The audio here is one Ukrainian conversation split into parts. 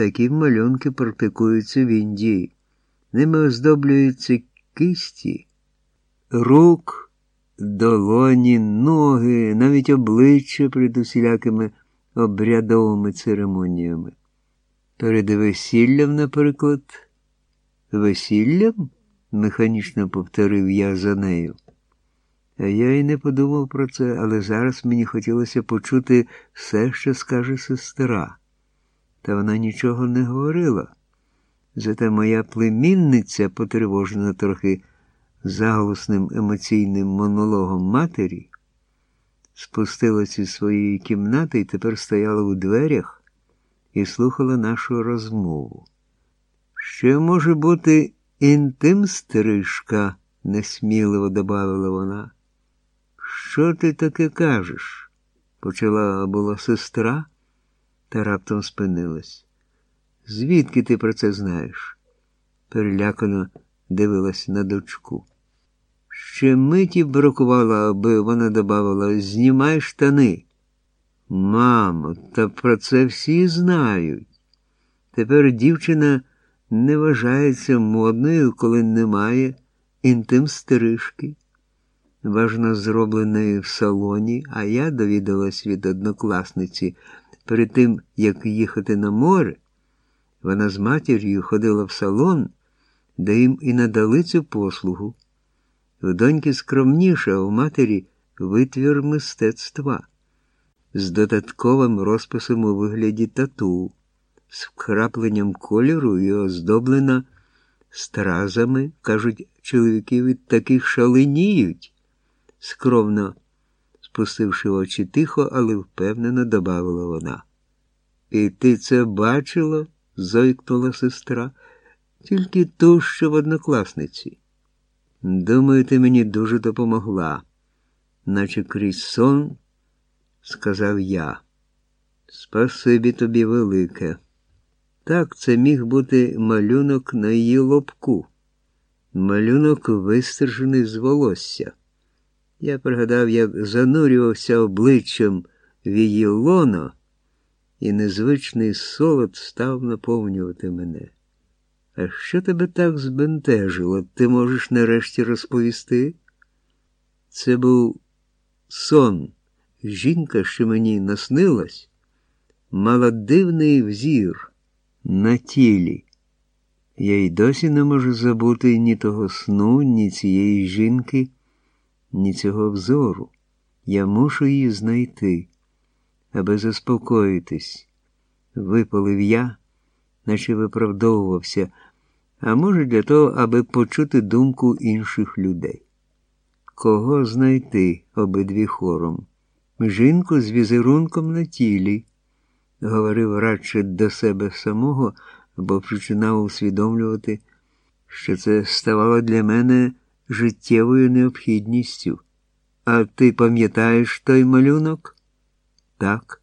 Такі малюнки практикуються в Індії. Ними оздоблюються кисті, рук, долоні, ноги, навіть обличчя перед усілякими обрядовими церемоніями. Перед весіллям, наприклад, весіллям? механічно повторив я за нею. А я й не подумав про це, але зараз мені хотілося почути все, що скаже сестра. Та вона нічого не говорила. Зате моя племінниця, потривожена трохи заголосним емоційним монологом матері, спустилася зі своєї кімнати і тепер стояла у дверях і слухала нашу розмову. Ще може бути інтим стрижка, несміливо добавила вона. Що ти таке кажеш? почала була сестра та раптом спинилась. Звідки ти про це знаєш? перелякано дивилась на дочку. Ще миті бракувало, аби вона добавила знімай штани. Мамо, та про це всі знають. Тепер дівчина не вважається модною, коли немає інтим стрижки. Важно зробленої в салоні, а я довідалась від однокласниці перед тим, як їхати на море. Вона з матір'ю ходила в салон, де їм і надали цю послугу. В доньки скромніша, у матері витвір мистецтва з додатковим розписом у вигляді тату, з вкрапленням кольору і оздоблена стразами, кажуть, чоловіки від таких шаленіють, скромно спустивши очі тихо, але впевнено добавила вона. І ти це бачила? зойкнула сестра, тільки ту, що в однокласниці. Думаю, ти мені дуже допомогла, наче крізь сон, сказав я. Спасибі тобі велике. Так, це міг бути малюнок на її лобку, малюнок вистержений з волосся. Я пригадав, як занурювався обличчям в її лоно, і незвичний солод став наповнювати мене. А що тебе так збентежило? Ти можеш нарешті розповісти? Це був сон. Жінка, що мені наснилась, мала дивний взір на тілі. Я й досі не можу забути ні того сну, ні цієї жінки, ні цього взору. Я мушу її знайти, аби заспокоїтись. Випалив я, наче виправдовувався, а може, для того, аби почути думку інших людей. Кого знайти обидві хором? Жінку з візерунком на тілі, говорив радше до себе самого, бо починав усвідомлювати, що це ставало для мене життєвою необхідністю. А ти пам'ятаєш той малюнок? Так.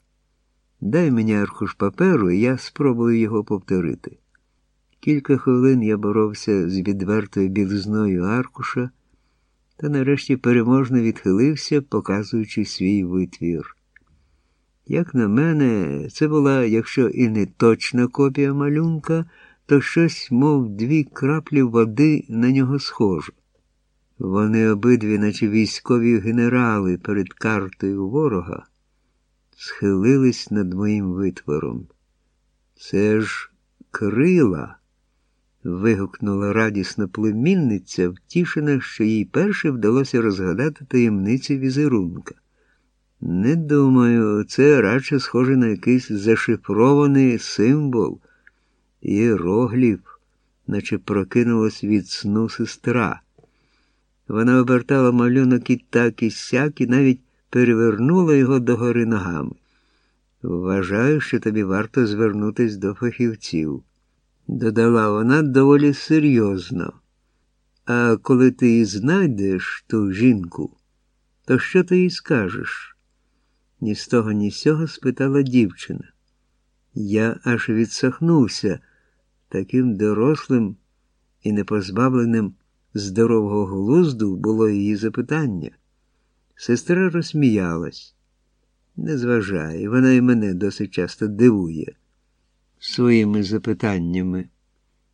Дай мені аркуш паперу, і я спробую його повторити. Кілька хвилин я боровся з відвертою білизною аркуша та нарешті переможно відхилився, показуючи свій витвір. Як на мене, це була, якщо і не точна копія малюнка, то щось, мов дві краплі води на нього схоже. Вони обидві, наче військові генерали перед картою ворога, схилились над моїм витвором. Це ж крила вигукнула радісна племінниця, втішена, що їй перше вдалося розгадати таємниці візерунка. Не думаю, це радше схоже на якийсь зашифрований символ, іерогліф, наче прокинулась від сну сестра. Вона обертала малюнок і так і сяк, і навіть перевернула його догори ногами. Вважаю, що тобі варто звернутися до фахівців додала вона доволі серйозно. А коли ти і знайдеш ту жінку, то що ти їй скажеш? Ні з того, ні з сього спитала дівчина. Я аж відсахнувся таким дорослим і непозбавленим здорового глузду було її запитання. Сестра розсміялась. Не зважає, вона і мене досить часто дивує. своїми запитаннями.